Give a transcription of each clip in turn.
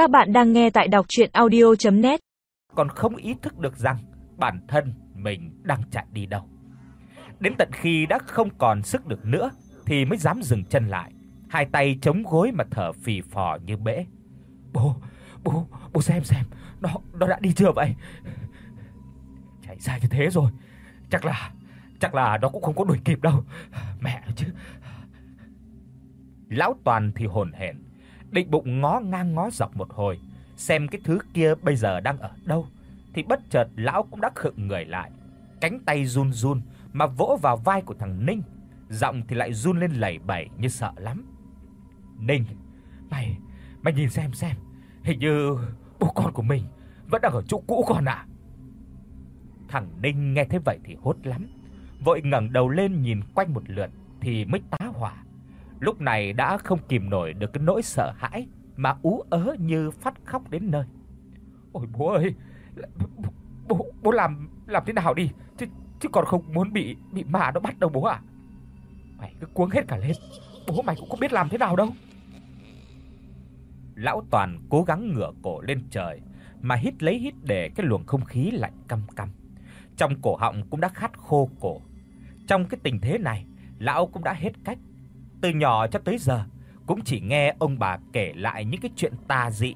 Các bạn đang nghe tại đọc audio net Còn không ý thức được rằng bản thân mình đang chạy đi đâu. Đến tận khi đã không còn sức được nữa thì mới dám dừng chân lại, hai tay chống gối mà thở phì phò như bể. "Bố, bố, bố xem xem, nó nó đã đi chưa vậy?" Chạy xa như thế rồi, chắc là chắc là nó cũng không có đuổi kịp đâu. Mẹ nó chứ. Lão Toàn thì hồn hển, định bụng ngó ngang ngó dọc một hồi, xem cái thứ kia bây giờ đang ở đâu, thì bất chợt lão cũng đã khựng người lại, cánh tay run run mà vỗ vào vai của thằng Ninh, giọng thì lại run lên lẩy bẩy như sợ lắm. "Ninh, mày mày nhìn xem xem, hình như bố con của mình vẫn đang ở chỗ cũ con ạ." Thằng Ninh nghe thế vậy thì hốt lắm, vội ngẩng đầu lên nhìn quanh một lượt thì mới. Lúc này đã không kìm nổi được cái nỗi sợ hãi mà ú ớ như phát khóc đến nơi. "Ôi bố ơi, bố, bố, làm làm thế nào đi, chứ chứ còn không muốn bị bị ma nó bắt đâu bố ạ." Mày cứ cuống hết cả lên, bố mày cũng không biết làm thế nào đâu. Lão Toàn cố gắng ngửa cổ lên trời mà hít lấy hít để cái luồng không khí lạnh căm căm. Trong cổ họng cũng đã khát khô cổ. Trong cái tình thế này, lão cũng đã hết cách. Từ nhỏ cho tới giờ cũng chỉ nghe ông bà kể lại những cái chuyện tà dị,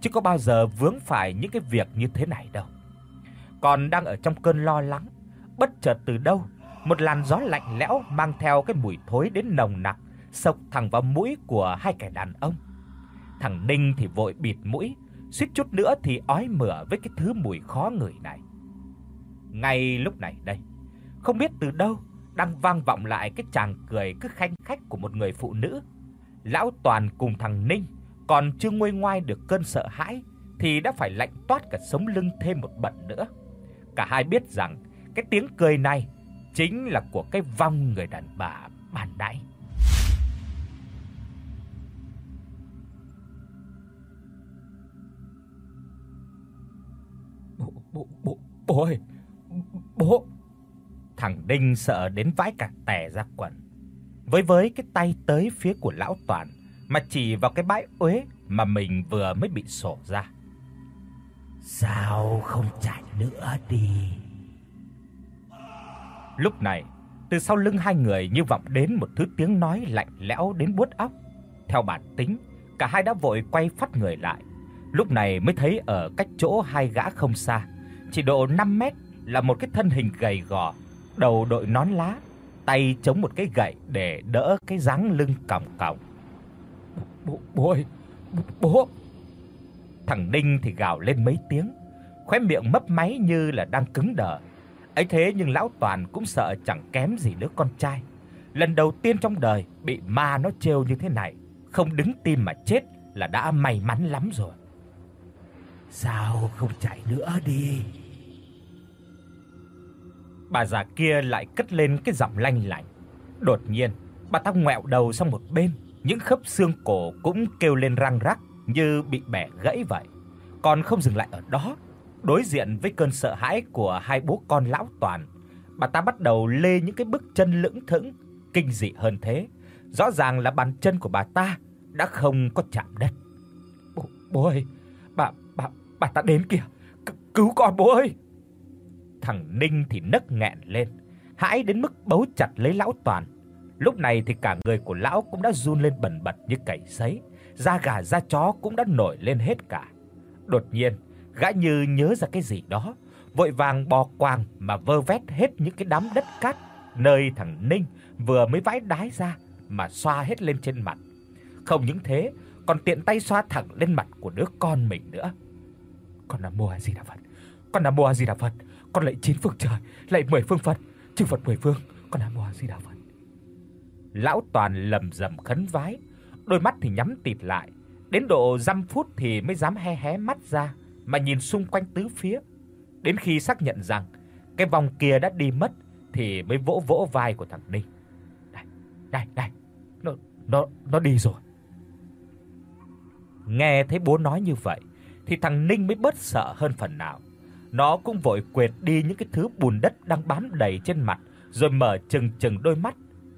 chứ có bao giờ vướng phải những cái việc như thế này đâu. Còn đang ở trong cơn lo lắng, bất chợt từ đâu, một làn gió lạnh lẽo mang theo cái mùi thối đến nồng nặc xộc thẳng vào mũi của hai kẻ đàn ông. Thằng Ninh thì vội bịt mũi, suýt chút nữa thì ói mửa với cái thứ mùi khó ngửi này. Ngay lúc này đây, không biết từ đâu đang vang vọng lại cái tràng cười cứ khanh khách của một người phụ nữ. Lão Toàn cùng thằng Ninh còn chưa nguôi ngoai được cơn sợ hãi thì đã phải lạnh toát cả sống lưng thêm một bận nữa. Cả hai biết rằng cái tiếng cười này chính là của cái vong người đàn bà ban nãy. Bố bố bố bố ơi. Bố. Thằng Đinh sợ đến vãi cả tè ra quần. Với với cái tay tới phía của lão Toàn mà chỉ vào cái bãi uế mà mình vừa mới bị sổ ra. Sao không chạy nữa đi? Lúc này, từ sau lưng hai người như vọng đến một thứ tiếng nói lạnh lẽo đến buốt óc. Theo bản tính, cả hai đã vội quay phát người lại. Lúc này mới thấy ở cách chỗ hai gã không xa, chỉ độ 5 mét là một cái thân hình gầy gò, đầu đội nón lá, tay chống một cái gậy để đỡ cái dáng lưng còng còng. Bố bố ơi, bố, bố. Thằng Đinh thì gào lên mấy tiếng, khóe miệng mấp máy như là đang cứng đờ. Ấy thế nhưng lão Toàn cũng sợ chẳng kém gì đứa con trai. Lần đầu tiên trong đời bị ma nó trêu như thế này, không đứng tim mà chết là đã may mắn lắm rồi. Sao không chạy nữa đi? Bà già kia lại cất lên cái giọng lanh lảnh. Đột nhiên, bà ta ngoẹo đầu sang một bên, những khớp xương cổ cũng kêu lên răng rắc như bị bẻ gãy vậy. Còn không dừng lại ở đó, đối diện với cơn sợ hãi của hai bố con lão Toàn, bà ta bắt đầu lê những cái bước chân lững thững, kinh dị hơn thế. Rõ ràng là bàn chân của bà ta đã không có chạm đất. Bố, bố ơi, bà bà bà ta đến kìa. C- cứu con bố ơi. Thằng Ninh thì nấc nghẹn lên, hãi đến mức bấu chặt lấy lão Toàn. Lúc này thì cả người của lão cũng đã run lên bần bật như cầy sấy, da gà da chó cũng đã nổi lên hết cả. Đột nhiên, gã như nhớ ra cái gì đó, vội vàng bò quàng mà vơ vét hết những cái đám đất cát nơi thằng Ninh vừa mới vãi đái ra mà xoa hết lên trên mặt. Không những thế, còn tiện tay xoa thẳng lên mặt của đứa con mình nữa. Con là mua gì đã Đà Phật. Con là mua gì đã Đà Phật. Con lạy chín phương trời, lạy mười phương Phật, chư Phật mười phương, con Nam Mô A Di Đà Phật. Lão Toàn lầm rầm khấn vái, đôi mắt thì nhắm tịt lại, đến độ dăm phút thì mới dám hé hé mắt ra mà nhìn xung quanh tứ phía. Đến khi xác nhận rằng cái vòng kia đã đi mất thì mới vỗ vỗ vai của thằng Ninh. Đây, đây, đây. Nó nó nó đi rồi. Nghe thấy bố nói như vậy thì thằng Ninh mới bớt sợ hơn phần nào. Nó cũng vội quệt đi những cái thứ bùn đất đang bám đầy trên mặt, rồi mở trừng trừng đôi mắt.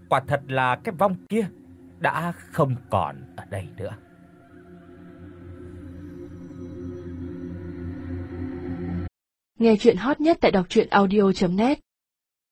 Quả thật là cái vong kia đã không còn ở đây nữa. Nghe truyện hot nhất tại đọc truyện audio net